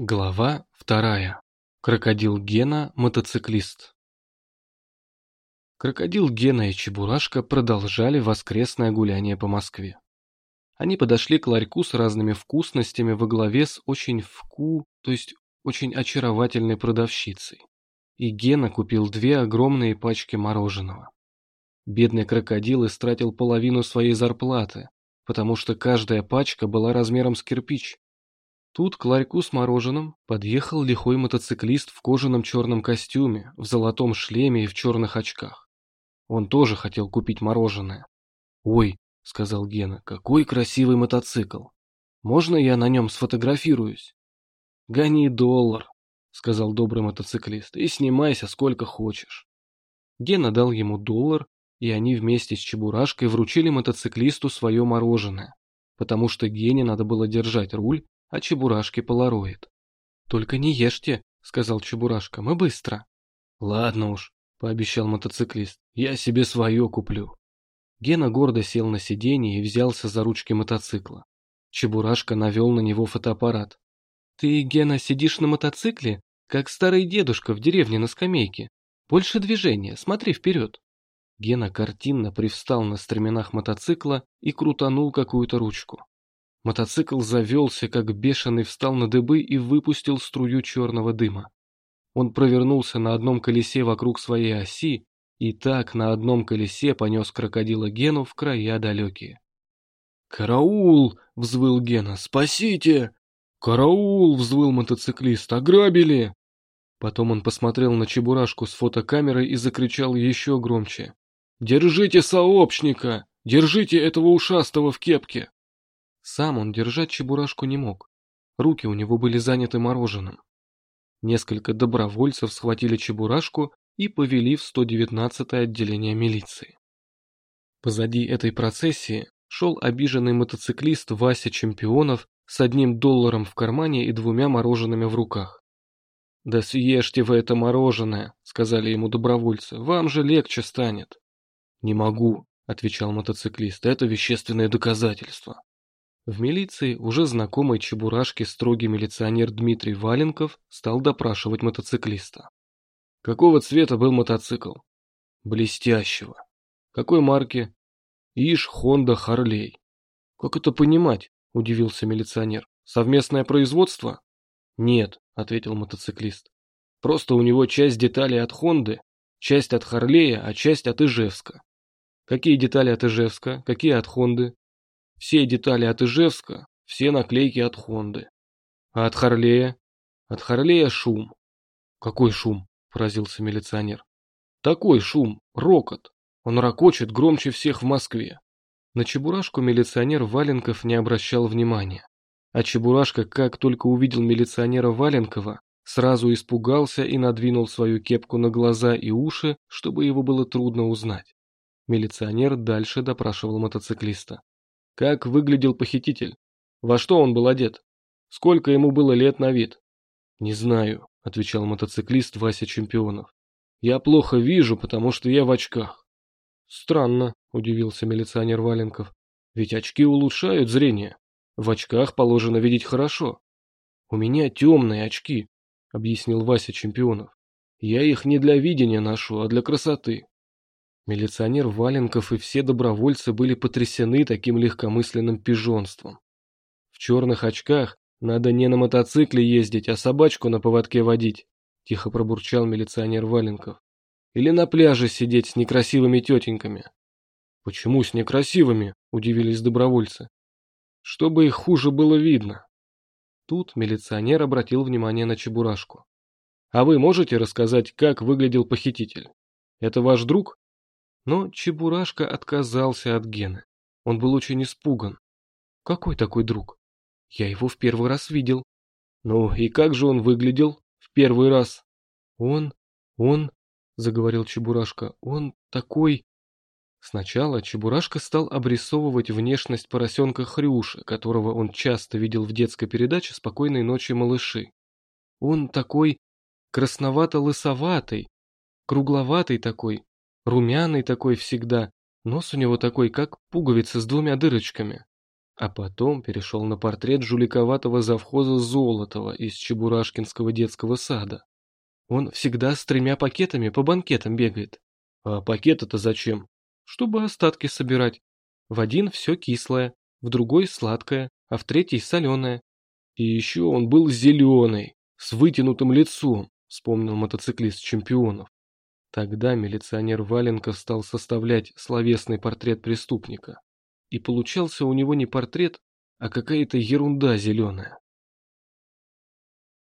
Глава вторая. Крокодил Гена, мотоциклист. Крокодил Гена и Чебурашка продолжали воскресное гуляние по Москве. Они подошли к ларьку с разными вкусностями во главе с очень вку, то есть очень очаровательной продавщицей. И Гена купил две огромные пачки мороженого. Бедный крокодил истратил половину своей зарплаты, потому что каждая пачка была размером с кирпич. Тут к ларьку с мороженым подъехал лихой мотоциклист в кожаном черном костюме, в золотом шлеме и в черных очках. Он тоже хотел купить мороженое. «Ой», — сказал Гена, — «какой красивый мотоцикл! Можно я на нем сфотографируюсь?» «Гони доллар», — сказал добрый мотоциклист, — «и снимайся сколько хочешь». Гена дал ему доллар, и они вместе с Чебурашкой вручили мотоциклисту свое мороженое, потому что Гене надо было держать руль а Чебурашке полароид. «Только не ешьте», — сказал Чебурашка, — «мы быстро». «Ладно уж», — пообещал мотоциклист, — «я себе свое куплю». Гена гордо сел на сиденье и взялся за ручки мотоцикла. Чебурашка навел на него фотоаппарат. «Ты, Гена, сидишь на мотоцикле, как старый дедушка в деревне на скамейке. Больше движения, смотри вперед». Гена картинно привстал на стременах мотоцикла и крутанул какую-то ручку. Мотоцикл завелся, как бешеный, встал на дыбы и выпустил струю черного дыма. Он провернулся на одном колесе вокруг своей оси и так на одном колесе понес крокодила Гену в края далекие. «Караул!» — взвыл Гена. «Спасите!» «Караул!» — взвыл мотоциклист. «Ограбили!» Потом он посмотрел на Чебурашку с фотокамерой и закричал еще громче. «Держите сообщника! Держите этого ушастого в кепке!» Сам он держать чебурашку не мог. Руки у него были заняты мороженым. Несколько добровольцев схватили чебурашку и повели в 119-е отделение милиции. Позади этой процессии шел обиженный мотоциклист Вася Чемпионов с одним долларом в кармане и двумя мороженными в руках. «Да съешьте вы это мороженое», — сказали ему добровольцы, — «вам же легче станет». «Не могу», — отвечал мотоциклист, — «это вещественное доказательство». В милиции уже знакомый Чебурашке строгий милиционер Дмитрий Валенков стал допрашивать мотоциклиста. Какого цвета был мотоцикл? Блестящего. Какой марки? Иш Хонда Харлей. Как это понимать? Удивился милиционер. Совместное производство? Нет, ответил мотоциклист. Просто у него часть деталей от Хонды, часть от Харлея, а часть от Ижевска. Какие детали от Ижевска, какие от Хонды? Все детали от Ижевска, все наклейки от Хонды. А от Харлея? От Харлея шум. Какой шум? Поразился милиционер. Такой шум, рокот. Он ракочет громче всех в Москве. На Чебурашку милиционер Валенков не обращал внимания. А Чебурашка, как только увидел милиционера Валенкова, сразу испугался и надвинул свою кепку на глаза и уши, чтобы его было трудно узнать. Милиционер дальше допрашивал мотоциклиста. Как выглядел похититель? Во что он был одет? Сколько ему было лет на вид? Не знаю, отвечал мотоциклист Вася Чемпионов. Я плохо вижу, потому что я в очках. Странно, удивился милиционер Валенков. Ведь очки улучшают зрение. В очках положено видеть хорошо. У меня темные очки, объяснил Вася Чемпионов. Я их не для видения ношу, а для красоты. Милиционер Валенков и все добровольцы были потрясены таким легкомысленным пижонством. В черных очках надо не на мотоцикле ездить, а собачку на поводке водить, тихо пробурчал милиционер Валенков. Или на пляже сидеть с некрасивыми тетеньками. Почему с некрасивыми? Удивились добровольцы. Чтобы их хуже было видно. Тут милиционер обратил внимание на Чебурашку. А вы можете рассказать, как выглядел похититель? Это ваш друг? Но Чебурашка отказался от Гены. Он был очень испуган. Какой такой друг? Я его в первый раз видел. Ну и как же он выглядел в первый раз? Он, он, заговорил Чебурашка, он такой... Сначала Чебурашка стал обрисовывать внешность поросенка Хрюши, которого он часто видел в детской передаче «Спокойной ночи, малыши». Он такой красновато-лысоватый, кругловатый такой, Румяный такой всегда, нос у него такой, как пуговица с двумя дырочками. А потом перешел на портрет жуликоватого завхоза Золотова из Чебурашкинского детского сада. Он всегда с тремя пакетами по банкетам бегает. А пакеты-то зачем? Чтобы остатки собирать. В один все кислое, в другой сладкое, а в третий соленое. И еще он был зеленый, с вытянутым лицом, вспомнил мотоциклист чемпионов. Тогда милиционер Валенков стал составлять словесный портрет преступника. И получался у него не портрет, а какая-то ерунда зеленая.